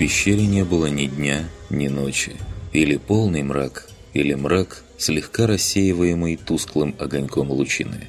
пещере не было ни дня, ни ночи. Или полный мрак, или мрак, слегка рассеиваемый тусклым огоньком лучины.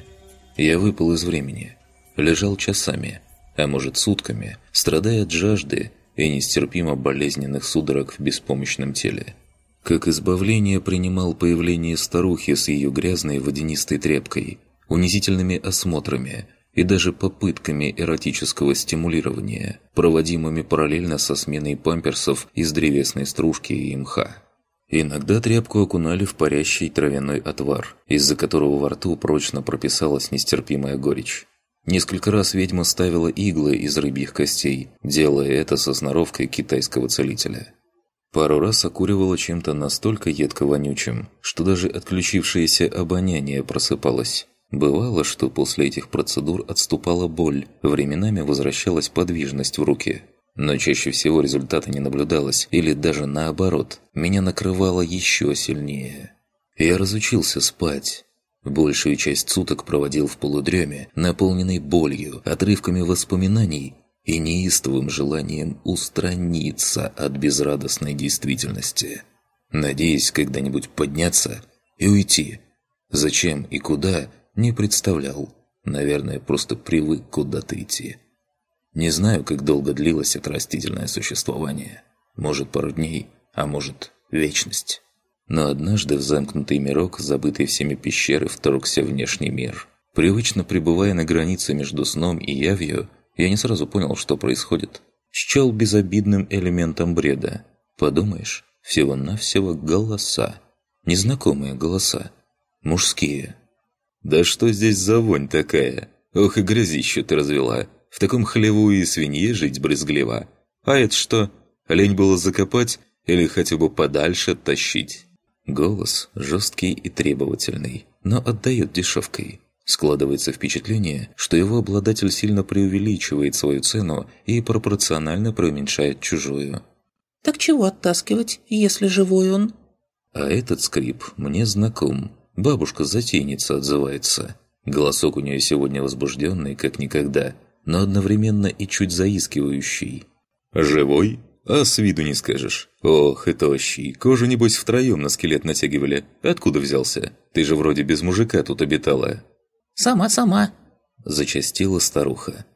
Я выпал из времени. Лежал часами, а может сутками, страдая от жажды и нестерпимо болезненных судорог в беспомощном теле. Как избавление принимал появление старухи с ее грязной водянистой тряпкой, унизительными осмотрами и даже попытками эротического стимулирования, проводимыми параллельно со сменой памперсов из древесной стружки и мха. Иногда тряпку окунали в парящий травяной отвар, из-за которого во рту прочно прописалась нестерпимая горечь. Несколько раз ведьма ставила иглы из рыбьих костей, делая это со сноровкой китайского целителя. Пару раз окуривала чем-то настолько едко-вонючим, что даже отключившееся обоняние просыпалось. Бывало, что после этих процедур отступала боль, временами возвращалась подвижность в руке. Но чаще всего результата не наблюдалось, или даже наоборот, меня накрывало еще сильнее. Я разучился спать. Большую часть суток проводил в полудреме, наполненной болью, отрывками воспоминаний и неистовым желанием устраниться от безрадостной действительности. Надеясь когда-нибудь подняться и уйти. Зачем и куда – не представлял. Наверное, просто привык куда-то идти. Не знаю, как долго длилось это растительное существование. Может, пару дней, а может, вечность. Но однажды в замкнутый мирок, забытый всеми пещеры, вторгся внешний мир. Привычно пребывая на границе между сном и явью, я не сразу понял, что происходит. Счел безобидным элементом бреда. Подумаешь, всего-навсего голоса. Незнакомые голоса. Мужские. «Да что здесь за вонь такая? Ох и грязищу ты развела. В таком хлеву и свинье жить брезгливо. А это что? Лень было закопать или хотя бы подальше тащить?» Голос жесткий и требовательный, но отдает дешевкой. Складывается впечатление, что его обладатель сильно преувеличивает свою цену и пропорционально преуменьшает чужую. «Так чего оттаскивать, если живой он?» А этот скрип мне знаком. Бабушка-затейница отзывается. Голосок у нее сегодня возбужденный, как никогда, но одновременно и чуть заискивающий. «Живой? А с виду не скажешь. Ох, и тощий. Кожу, небось, втроем на скелет натягивали. Откуда взялся? Ты же вроде без мужика тут обитала». «Сама-сама», – зачастила старуха.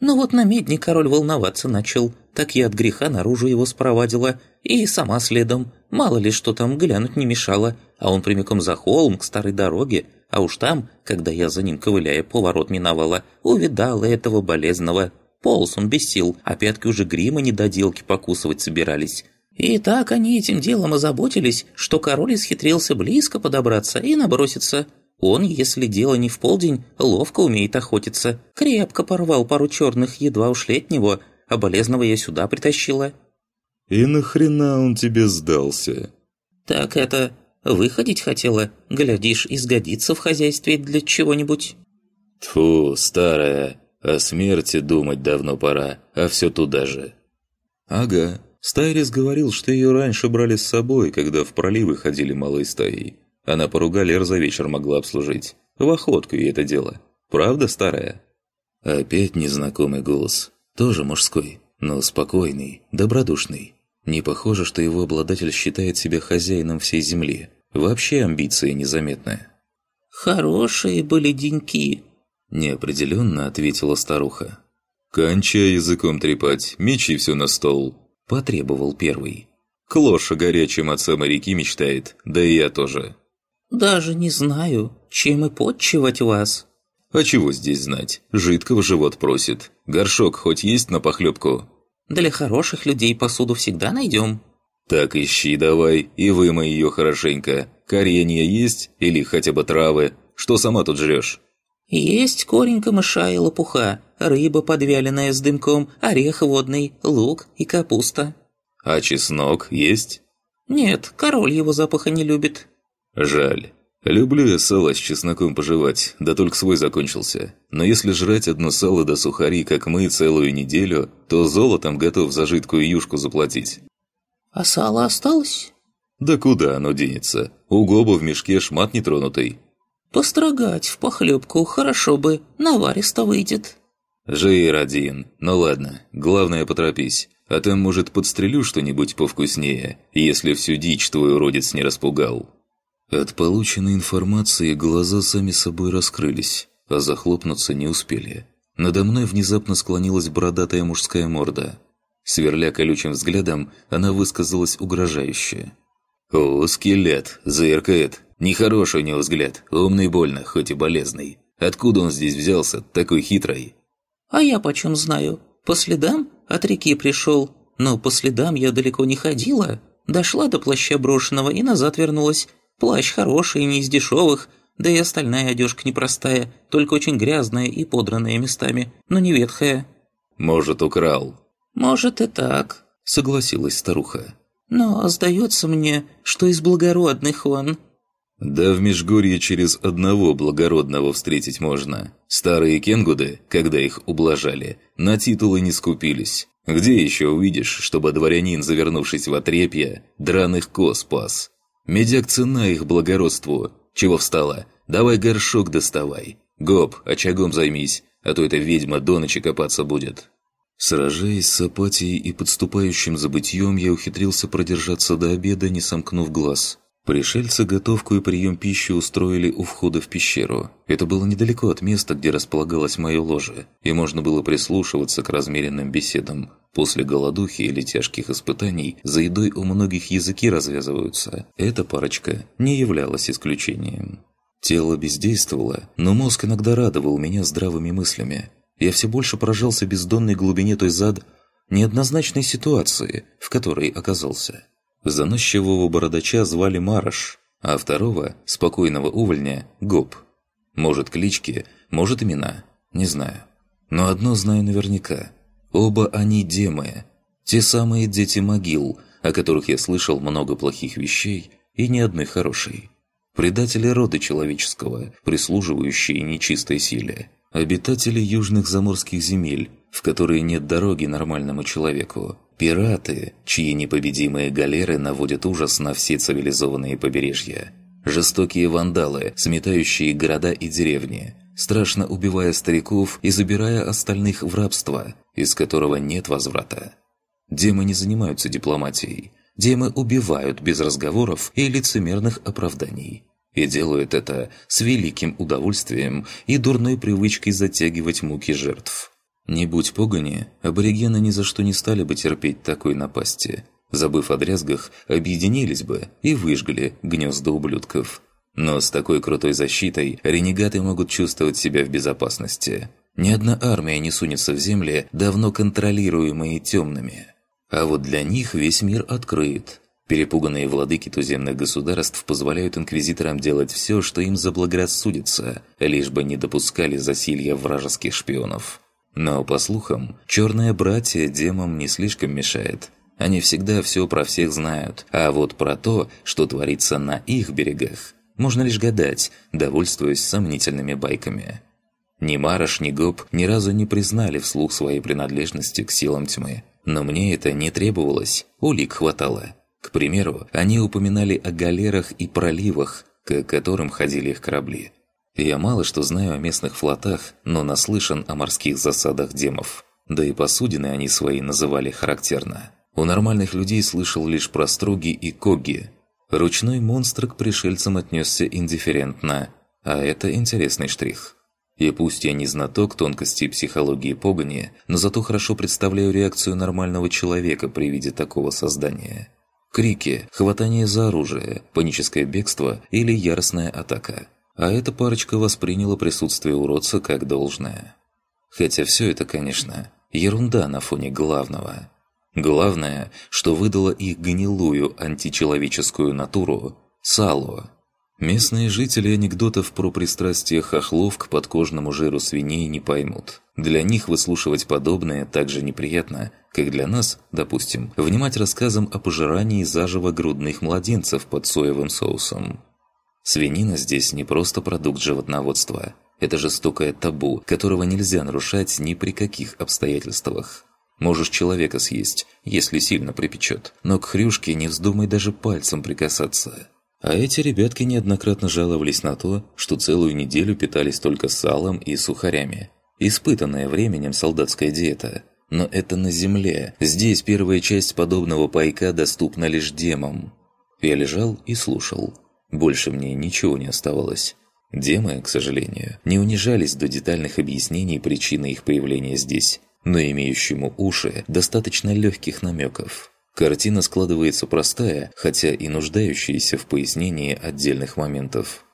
«Ну вот на медне король волноваться начал. Так я от греха наружу его спровадила. И сама следом. Мало ли что там глянуть не мешало а он прямиком за холм к старой дороге, а уж там, когда я за ним ковыляя поворот миновала, увидала этого болезного. Полз он без сил, а пятки уже грима недоделки покусывать собирались. И так они этим делом озаботились, что король исхитрился близко подобраться и наброситься. Он, если дело не в полдень, ловко умеет охотиться. Крепко порвал пару черных, едва ушли от него, а болезного я сюда притащила. «И нахрена он тебе сдался?» «Так это... Выходить хотела, глядишь, изгодится в хозяйстве для чего-нибудь». Тфу, старая, о смерти думать давно пора, а все туда же. Ага, Стайрис говорил, что ее раньше брали с собой, когда в проливы ходили малой стаей. Она поругали за вечер могла обслужить. В охотку ей это дело. Правда, старая? Опять незнакомый голос. Тоже мужской, но спокойный, добродушный. Не похоже, что его обладатель считает себя хозяином всей земли. Вообще амбиции незаметны. «Хорошие были деньки», – неопределенно ответила старуха. «Кончай языком трепать, мечи все на стол», – потребовал первый. «Клоша горячим от самой реки мечтает, да и я тоже». «Даже не знаю, чем и подчивать вас». «А чего здесь знать? Жидкого живот просит. Горшок хоть есть на похлебку?» «Для хороших людей посуду всегда найдем», «Так ищи давай и вымой ее хорошенько. Коренья есть или хотя бы травы? Что сама тут жрешь?» «Есть корень камыша и лопуха, рыба подвяленная с дымком, орех водный, лук и капуста». «А чеснок есть?» «Нет, король его запаха не любит». «Жаль. Люблю я сало с чесноком пожевать, да только свой закончился. Но если жрать одно сало до сухари, как мы, целую неделю, то золотом готов за жидкую юшку заплатить. «А сало осталось?» «Да куда оно денется? У Гоба в мешке шмат нетронутый». «Построгать в похлебку хорошо бы, наваристо выйдет». «Жир один. Ну ладно, главное поторопись. А там, может, подстрелю что-нибудь повкуснее, если всю дичь твой уродец не распугал». От полученной информации глаза сами собой раскрылись, а захлопнуться не успели. Надо мной внезапно склонилась бородатая мужская морда. Сверля колючим взглядом, она высказалась угрожающе. «О, скелет, зыркает. Нехороший у него взгляд, умный больно, хоть и болезный. Откуда он здесь взялся, такой хитрый?» «А я почем знаю? По следам от реки пришел. Но по следам я далеко не ходила. Дошла до плаща брошенного и назад вернулась. Плащ хороший, не из дешевых, да и остальная одежка непростая, только очень грязная и подранная местами, но не ветхая». «Может, украл?» «Может и так», — согласилась старуха. «Но сдается мне, что из благородных он». «Да в Межгорье через одного благородного встретить можно. Старые кенгуды, когда их ублажали, на титулы не скупились. Где еще увидишь, чтобы дворянин, завернувшись в отрепье, драных коз пас? Медяк цена их благородству. Чего встала? Давай горшок доставай. Гоп, очагом займись, а то эта ведьма до ночи копаться будет». Сражаясь с апатией и подступающим забытьем, я ухитрился продержаться до обеда, не сомкнув глаз. Пришельцы готовку и прием пищи устроили у входа в пещеру. Это было недалеко от места, где располагалось мое ложе, и можно было прислушиваться к размеренным беседам. После голодухи или тяжких испытаний за едой у многих языки развязываются. Эта парочка не являлась исключением. Тело бездействовало, но мозг иногда радовал меня здравыми мыслями. Я все больше поражался бездонной глубине той зад неоднозначной ситуации, в которой оказался. Заносчивого бородача звали Мараш, а второго, спокойного увольня, Гоп. Может клички, может имена, не знаю. Но одно знаю наверняка. Оба они демы. Те самые дети могил, о которых я слышал много плохих вещей и ни одной хорошей. Предатели рода человеческого, прислуживающие нечистой силе. Обитатели южных заморских земель, в которые нет дороги нормальному человеку. Пираты, чьи непобедимые галеры наводят ужас на все цивилизованные побережья. Жестокие вандалы, сметающие города и деревни, страшно убивая стариков и забирая остальных в рабство, из которого нет возврата. Демы не занимаются дипломатией. Демы убивают без разговоров и лицемерных оправданий. И делают это с великим удовольствием и дурной привычкой затягивать муки жертв. Не будь погони, аборигены ни за что не стали бы терпеть такой напасти. Забыв о дрязгах, объединились бы и выжгли гнезда ублюдков. Но с такой крутой защитой ренегаты могут чувствовать себя в безопасности. Ни одна армия не сунется в земли, давно контролируемые темными. А вот для них весь мир открыт. Перепуганные владыки туземных государств позволяют инквизиторам делать все, что им заблагорассудится, лишь бы не допускали засилья вражеских шпионов. Но, по слухам, черное братье демам не слишком мешает. Они всегда все про всех знают, а вот про то, что творится на их берегах, можно лишь гадать, довольствуясь сомнительными байками. Ни Мараш, ни Гоп ни разу не признали вслух своей принадлежности к силам тьмы. Но мне это не требовалось, улик хватало. К примеру, они упоминали о галерах и проливах, к которым ходили их корабли. Я мало что знаю о местных флотах, но наслышан о морских засадах демов. Да и посудины они свои называли характерно. У нормальных людей слышал лишь про строги и коги. Ручной монстр к пришельцам отнесся индифферентно, а это интересный штрих. И пусть я не знаток тонкостей психологии погони, но зато хорошо представляю реакцию нормального человека при виде такого создания. Крики, хватание за оружие, паническое бегство или яростная атака – а эта парочка восприняла присутствие уродца как должное. Хотя все это, конечно, ерунда на фоне главного. Главное, что выдало их гнилую античеловеческую натуру – сало. Местные жители анекдотов про пристрастие хохлов к подкожному жиру свиней не поймут. Для них выслушивать подобное так же неприятно, как для нас, допустим, внимать рассказам о пожирании заживо грудных младенцев под соевым соусом. Свинина здесь не просто продукт животноводства. Это жестокое табу, которого нельзя нарушать ни при каких обстоятельствах. Можешь человека съесть, если сильно припечет, но к хрюшке не вздумай даже пальцем прикасаться. А эти ребятки неоднократно жаловались на то, что целую неделю питались только салом и сухарями. Испытанная временем солдатская диета. Но это на земле. Здесь первая часть подобного пайка доступна лишь демам. Я лежал и слушал. Больше мне ничего не оставалось. Демы, к сожалению, не унижались до детальных объяснений причины их появления здесь, но имеющему уши достаточно легких намеков. Картина складывается простая, хотя и нуждающаяся в пояснении отдельных моментов.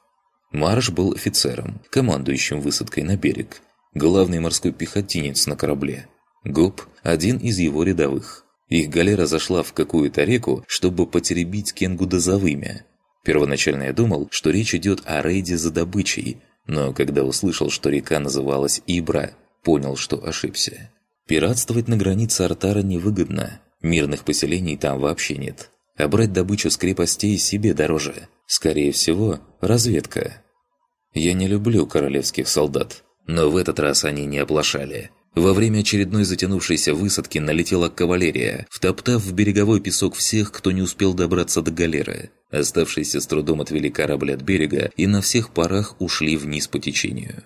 Марш был офицером, командующим высадкой на берег, главный морской пехотинец на корабле. Губ – один из его рядовых. Их галера зашла в какую-то реку, чтобы потеребить Кенгу дозовыми. Первоначально я думал, что речь идет о рейде за добычей, но когда услышал, что река называлась Ибра, понял, что ошибся. Пиратствовать на границе Артара невыгодно, мирных поселений там вообще нет. А брать добычу с крепостей себе дороже. Скорее всего, разведка. Я не люблю королевских солдат, но в этот раз они не оплошали – во время очередной затянувшейся высадки налетела кавалерия, втоптав в береговой песок всех, кто не успел добраться до галеры. Оставшиеся с трудом отвели корабль от берега и на всех парах ушли вниз по течению.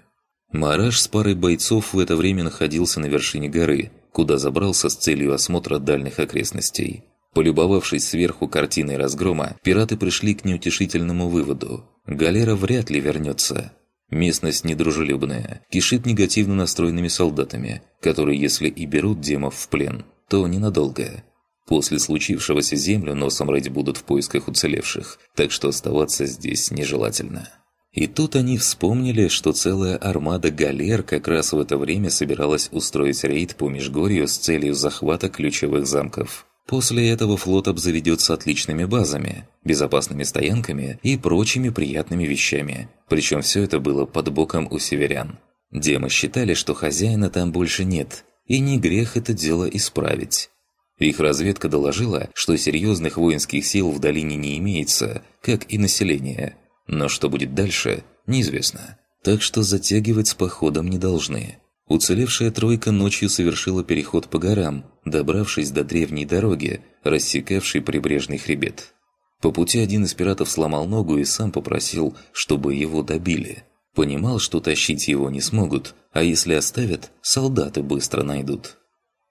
Мараш с парой бойцов в это время находился на вершине горы, куда забрался с целью осмотра дальних окрестностей. Полюбовавшись сверху картиной разгрома, пираты пришли к неутешительному выводу. Галера вряд ли вернется. Местность недружелюбная, кишит негативно настроенными солдатами, которые, если и берут демов в плен, то ненадолго. После случившегося землю носом рыть будут в поисках уцелевших, так что оставаться здесь нежелательно. И тут они вспомнили, что целая армада галер как раз в это время собиралась устроить рейд по Межгорью с целью захвата ключевых замков. После этого флот обзаведется отличными базами, безопасными стоянками и прочими приятными вещами. Причем все это было под боком у северян. Демы считали, что хозяина там больше нет, и не грех это дело исправить. Их разведка доложила, что серьезных воинских сил в долине не имеется, как и население. Но что будет дальше, неизвестно. Так что затягивать с походом не должны. Уцелевшая тройка ночью совершила переход по горам, добравшись до древней дороги, рассекавшей прибрежный хребет. По пути один из пиратов сломал ногу и сам попросил, чтобы его добили. Понимал, что тащить его не смогут, а если оставят, солдаты быстро найдут.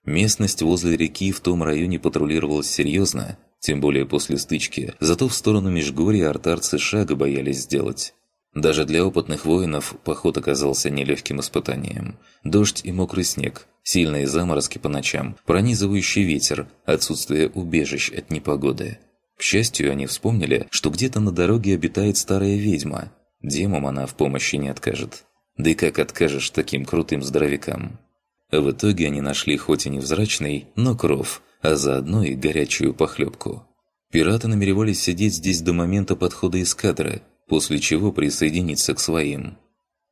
Местность возле реки в том районе патрулировалась серьезно, тем более после стычки, зато в сторону Межгорья артарцы шага боялись сделать. Даже для опытных воинов поход оказался нелегким испытанием. Дождь и мокрый снег, сильные заморозки по ночам, пронизывающий ветер, отсутствие убежищ от непогоды. К счастью, они вспомнили, что где-то на дороге обитает старая ведьма. Демам она в помощи не откажет. Да и как откажешь таким крутым здоровякам? В итоге они нашли хоть и невзрачный, но кров, а заодно и горячую похлебку. Пираты намеревались сидеть здесь до момента подхода эскадры – после чего присоединиться к своим.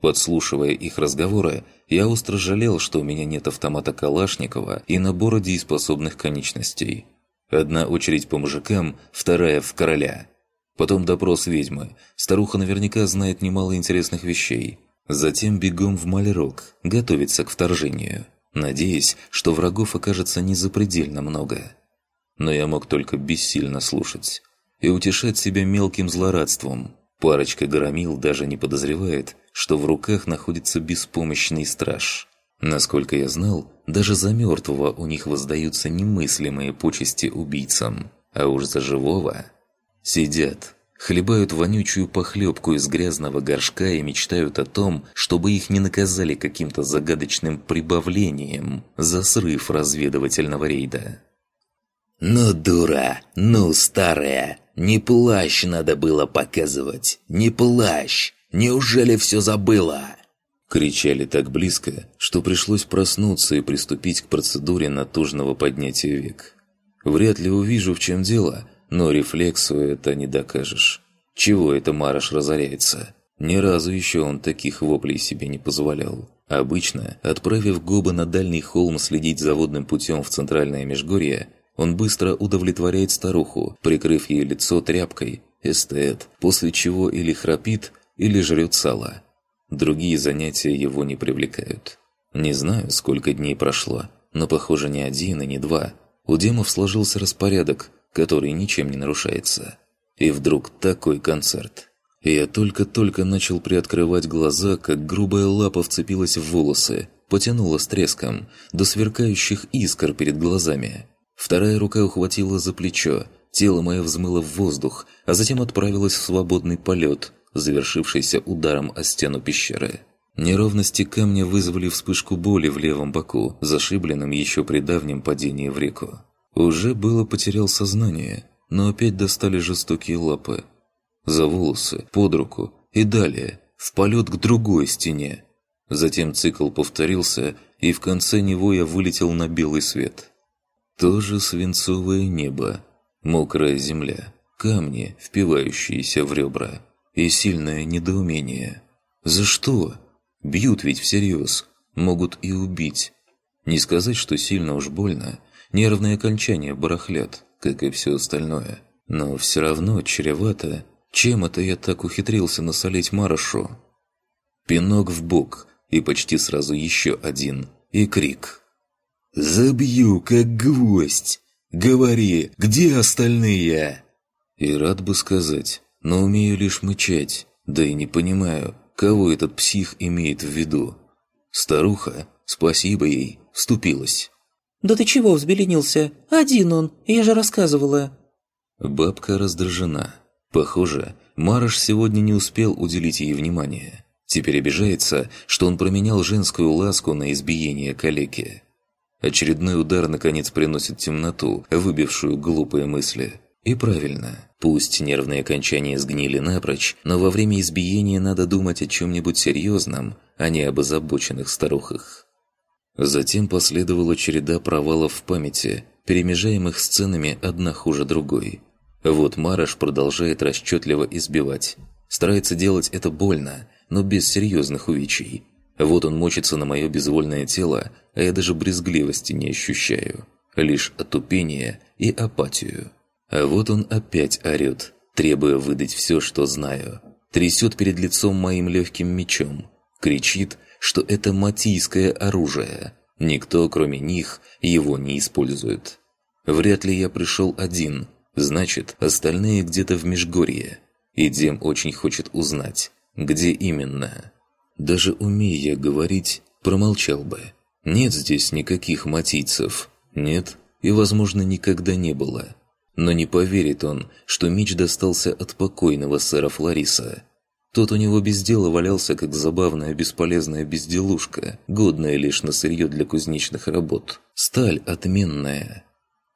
Подслушивая их разговоры, я остро жалел, что у меня нет автомата Калашникова и набора дееспособных конечностей. Одна очередь по мужикам, вторая в короля. Потом допрос ведьмы. Старуха наверняка знает немало интересных вещей. Затем бегом в Малерок, готовиться к вторжению. Надеясь, что врагов окажется не запредельно много. Но я мог только бессильно слушать и утешать себя мелким злорадством – Парочка громил даже не подозревает, что в руках находится беспомощный страж. Насколько я знал, даже за мертвого у них воздаются немыслимые почести убийцам, а уж за живого... Сидят, хлебают вонючую похлебку из грязного горшка и мечтают о том, чтобы их не наказали каким-то загадочным прибавлением за срыв разведывательного рейда. «Ну, дура! Ну, старая! Не плащ надо было показывать! Не плащ! Неужели все забыла?» Кричали так близко, что пришлось проснуться и приступить к процедуре натужного поднятия век. Вряд ли увижу, в чем дело, но рефлексу это не докажешь. Чего это Мараш разоряется? Ни разу еще он таких воплей себе не позволял. Обычно, отправив Гоба на дальний холм следить за водным путем в центральное Межгорье, он быстро удовлетворяет старуху, прикрыв ей лицо тряпкой, эстет, после чего или храпит, или жрет сало. Другие занятия его не привлекают. Не знаю, сколько дней прошло, но, похоже, не один и не два. У демов сложился распорядок, который ничем не нарушается. И вдруг такой концерт. Я только-только начал приоткрывать глаза, как грубая лапа вцепилась в волосы, потянуло с треском, до сверкающих искр перед глазами. Вторая рука ухватила за плечо, тело мое взмыло в воздух, а затем отправилось в свободный полет, завершившийся ударом о стену пещеры. Неровности камня вызвали вспышку боли в левом боку, зашибленном еще при давнем падении в реку. Уже было потерял сознание, но опять достали жестокие лапы. За волосы, под руку и далее, в полет к другой стене. Затем цикл повторился, и в конце него я вылетел на белый свет. Тоже свинцовое небо, мокрая земля, камни, впивающиеся в ребра, и сильное недоумение. За что? Бьют ведь всерьез, могут и убить. Не сказать, что сильно уж больно, нервные окончания барахлят, как и все остальное. Но все равно чревато. Чем это я так ухитрился насолить Марошу? Пинок в бок, и почти сразу еще один, и крик. «Забью, как гвоздь! Говори, где остальные?» И рад бы сказать, но умею лишь мычать, да и не понимаю, кого этот псих имеет в виду. Старуха, спасибо ей, вступилась. «Да ты чего взбеленился? Один он, я же рассказывала». Бабка раздражена. Похоже, Мараш сегодня не успел уделить ей внимания. Теперь обижается, что он променял женскую ласку на избиение калеки. Очередной удар наконец приносит темноту, выбившую глупые мысли. И правильно. Пусть нервные окончания сгнили напрочь, но во время избиения надо думать о чем-нибудь серьезном, а не об озабоченных старухах. Затем последовала череда провалов в памяти, перемежаемых сценами одна хуже другой. Вот Мараш продолжает расчетливо избивать. Старается делать это больно, но без серьезных увечий. Вот он мочится на мое безвольное тело, а я даже брезгливости не ощущаю. Лишь отупение и апатию. А вот он опять орёт, требуя выдать все, что знаю. Трясет перед лицом моим легким мечом. Кричит, что это матийское оружие. Никто, кроме них, его не использует. Вряд ли я пришел один. Значит, остальные где-то в Межгорье. И Дем очень хочет узнать, где именно. Даже умея говорить, промолчал бы. Нет здесь никаких матийцев. Нет и, возможно, никогда не было. Но не поверит он, что меч достался от покойного сэра Флориса. Тот у него без дела валялся, как забавная бесполезная безделушка, годная лишь на сырье для кузнечных работ. Сталь отменная.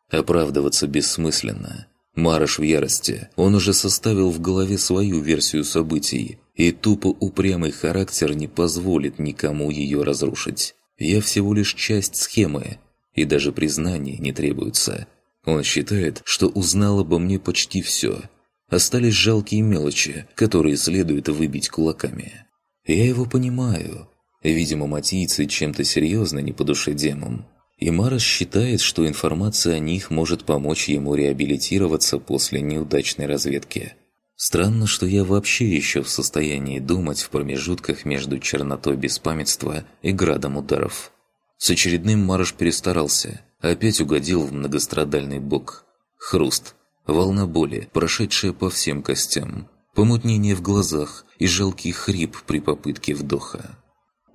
Оправдываться бессмысленно. Марыш в ярости. Он уже составил в голове свою версию событий, и тупо упрямый характер не позволит никому ее разрушить. Я всего лишь часть схемы, и даже признания не требуется – он считает, что узнал обо мне почти все. Остались жалкие мелочи, которые следует выбить кулаками. Я его понимаю. Видимо, матийцы чем-то серьезно не по душе демам. И Марас считает, что информация о них может помочь ему реабилитироваться после неудачной разведки. Странно, что я вообще еще в состоянии думать в промежутках между чернотой беспамятства и градом ударов. С очередным Мараш перестарался – Опять угодил в многострадальный бок. Хруст. Волна боли, прошедшая по всем костям. Помутнение в глазах и жалкий хрип при попытке вдоха.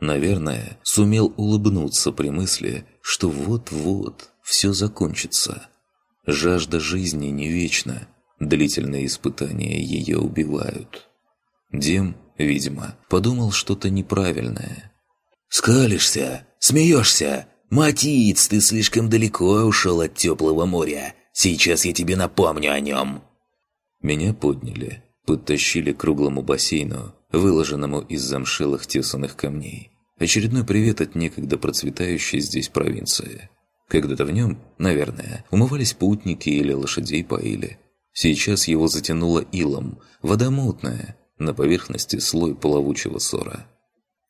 Наверное, сумел улыбнуться при мысли, что вот-вот все закончится. Жажда жизни не вечна, длительные испытания ее убивают. Дем, видимо, подумал что-то неправильное. «Скалишься, смеешься, «Матиц, ты слишком далеко ушел от теплого моря. Сейчас я тебе напомню о нем». Меня подняли, подтащили к круглому бассейну, выложенному из замшелых тесанных камней. Очередной привет от некогда процветающей здесь провинции. Когда-то в нем, наверное, умывались путники или лошадей поили. Сейчас его затянуло илом, вода мутная, на поверхности слой плавучего сора.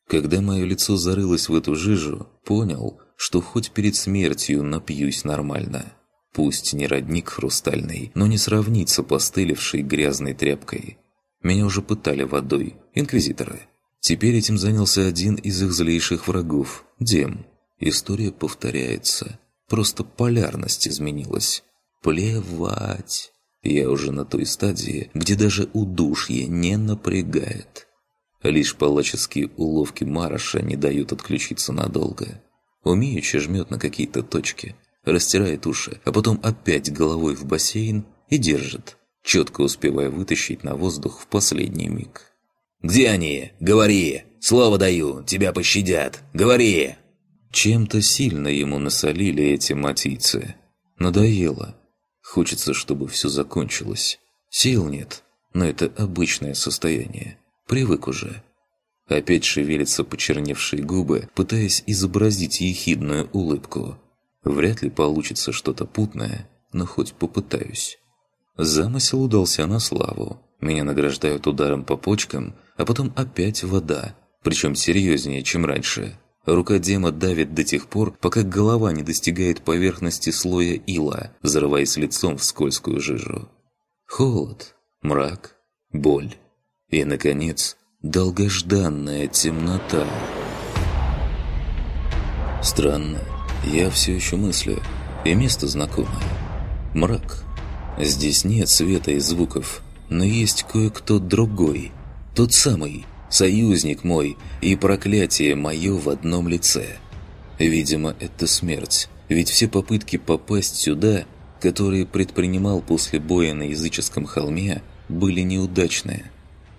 Когда мое лицо зарылось в эту жижу, понял, что хоть перед смертью напьюсь нормально. Пусть не родник хрустальный, но не сравнится постылившей грязной тряпкой. Меня уже пытали водой, инквизиторы. Теперь этим занялся один из их злейших врагов – Дем. История повторяется. Просто полярность изменилась. Плевать. Я уже на той стадии, где даже удушье не напрягает. Лишь палаческие уловки Мараша не дают отключиться надолго. Умеючи жмет на какие-то точки, растирает уши, а потом опять головой в бассейн и держит, четко успевая вытащить на воздух в последний миг. «Где они? Говори! Слово даю, тебя пощадят! Говори!» Чем-то сильно ему насолили эти матийцы. Надоело. Хочется, чтобы все закончилось. Сил нет, но это обычное состояние. Привык уже. Опять шевелятся почерневшие губы, пытаясь изобразить ехидную улыбку. Вряд ли получится что-то путное, но хоть попытаюсь. Замысел удался на славу. Меня награждают ударом по почкам, а потом опять вода, причем серьезнее, чем раньше. Рука Дема давит до тех пор, пока голова не достигает поверхности слоя ила, взрываясь лицом в скользкую жижу. Холод, мрак, боль. И, наконец, долгожданная темнота. Странно, я все еще мыслю, и место знакомое. Мрак. Здесь нет света и звуков, но есть кое-кто другой. Тот самый, союзник мой и проклятие мое в одном лице. Видимо, это смерть, ведь все попытки попасть сюда, которые предпринимал после боя на языческом холме, были неудачные.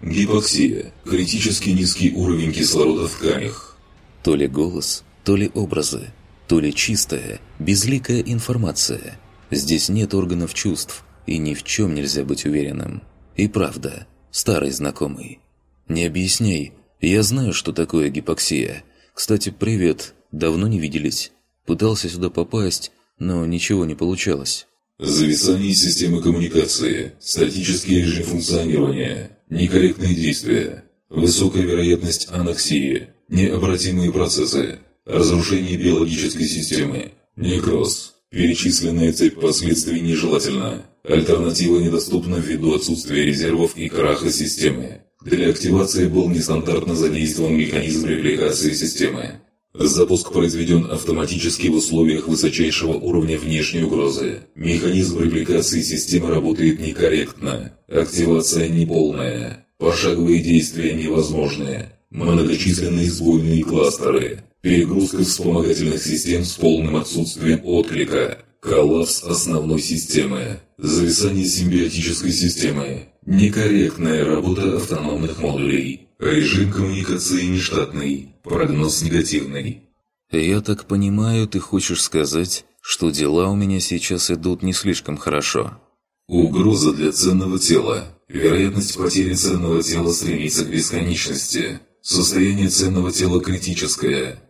Гипоксия. Критически низкий уровень кислорода в тканях. То ли голос, то ли образы, то ли чистая, безликая информация. Здесь нет органов чувств, и ни в чем нельзя быть уверенным. И правда, старый знакомый. Не объясняй, я знаю, что такое гипоксия. Кстати, привет, давно не виделись. Пытался сюда попасть, но ничего не получалось. Зависание системы коммуникации, статический режим функционирования, некорректные действия, высокая вероятность аноксии, необратимые процессы, разрушение биологической системы, некроз, перечисленная цепь последствий нежелательна, альтернатива недоступна ввиду отсутствия резервов и краха системы. Для активации был нестандартно задействован механизм репликации системы. Запуск произведен автоматически в условиях высочайшего уровня внешней угрозы. Механизм репликации системы работает некорректно. Активация неполная. Пошаговые действия невозможны. Многочисленные сбойные кластеры. Перегрузка вспомогательных систем с полным отсутствием отклика. Коллапс основной системы. Зависание симбиотической системы. Некорректная работа автономных модулей. Режим коммуникации нештатный. Прогноз негативный. Я так понимаю, ты хочешь сказать, что дела у меня сейчас идут не слишком хорошо. Угроза для ценного тела. Вероятность потери ценного тела стремится к бесконечности. Состояние ценного тела критическое.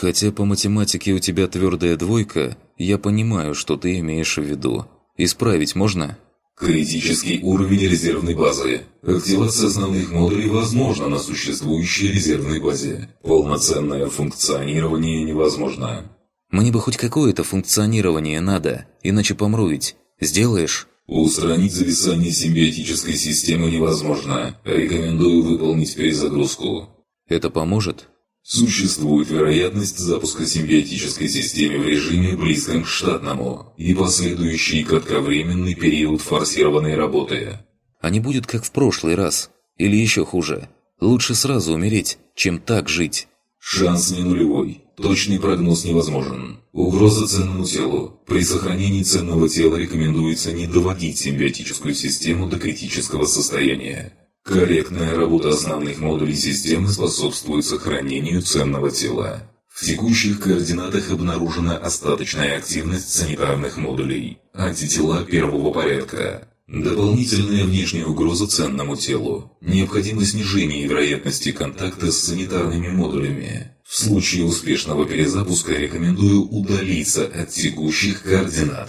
Хотя по математике у тебя твердая двойка, я понимаю, что ты имеешь в виду. Исправить можно? Критический уровень резервной базы. Активация основных модулей возможна на существующей резервной базе. Полноценное функционирование невозможно. Мне бы хоть какое-то функционирование надо, иначе помру ведь. Сделаешь? Устранить зависание симбиотической системы невозможно. Рекомендую выполнить перезагрузку. Это поможет? Существует вероятность запуска симбиотической системы в режиме, близком к штатному, и последующий кратковременный период форсированной работы. А не будет как в прошлый раз? Или еще хуже? Лучше сразу умереть, чем так жить. Шанс не нулевой. Точный прогноз невозможен. Угроза ценному телу. При сохранении ценного тела рекомендуется не доводить симбиотическую систему до критического состояния. Корректная работа основных модулей системы способствует сохранению ценного тела. В текущих координатах обнаружена остаточная активность санитарных модулей. Антитела первого порядка. Дополнительная внешняя угроза ценному телу. Необходимо снижение вероятности контакта с санитарными модулями. В случае успешного перезапуска рекомендую удалиться от текущих координат.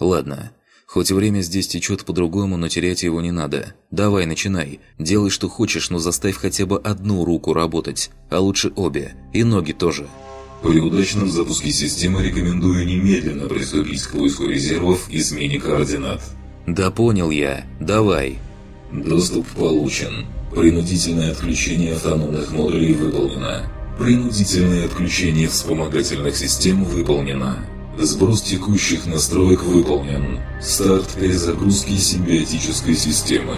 Ладно, Хоть время здесь течет по-другому, но терять его не надо. Давай, начинай. Делай, что хочешь, но заставь хотя бы одну руку работать, а лучше обе. И ноги тоже. При удачном запуске системы рекомендую немедленно приступить к поиску резервов и смене координат. Да понял я. Давай. Доступ получен. Принудительное отключение автономных модулей выполнено. Принудительное отключение вспомогательных систем выполнено. Сброс текущих настроек выполнен. Старт перезагрузки симбиотической системы.